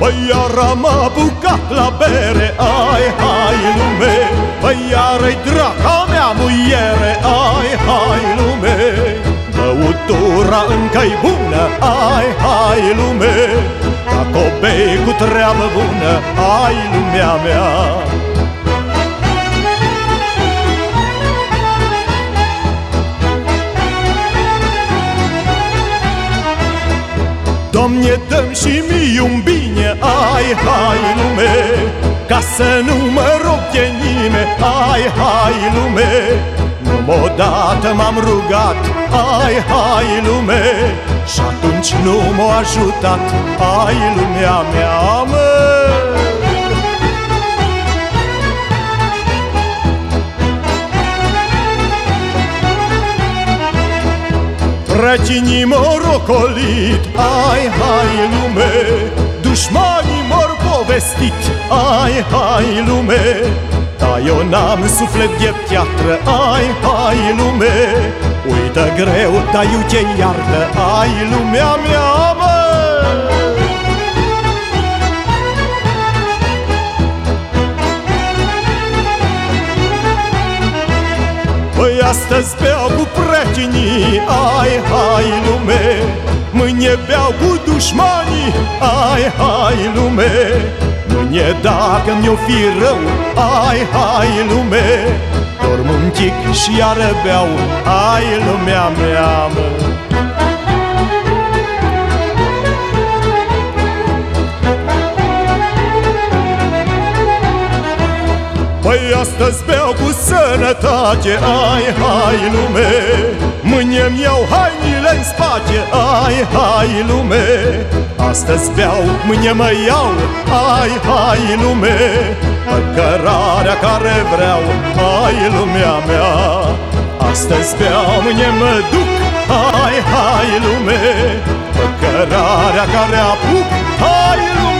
Păi iar am apucat la bere, ai, hai lume. Păi iar-i draca mea muiere, ai, hai lume. Băutura încă-i bună, ai, hai lume. Dacă o bei cu treabă bună, ai lumea mea Doamne, dăm și mie un bine, ai, hai lume Ca să nu mă rog de nimeni, ai, hai lume. Numai odată m-am rugat, ai, hai lume Și atunci nu m-a ajutat, ai lumea mea, mă Precinii m-au rocolit, ai, hai lume Dușmanii m-au povestit, ai, hai lume Dar eu n-am suflet de piatră, ai, hai lume Uită greu, dar eu te iartă, ai lumea mea, Păi astăzi beau cu prietenii, ai, hai lume. Mâine beau cu dușmanii, ai, hai lume. Mâine dacă mi-o fi rău, ai, hai lume. Dorm un tic și iară beau, ai lumea mea, mă Păi astăzi beau cu sănătate, ai, hai lume. Mâine-mi iau hainile în spate, ai, hai lume. Astăzi beau, mâine mă iau, ai, hai lume. Păcărarea care vreau, ai lumea mea. Astăzi beau, mâine mă duc, ai, hai lume. Păcărarea care apuc, hai lume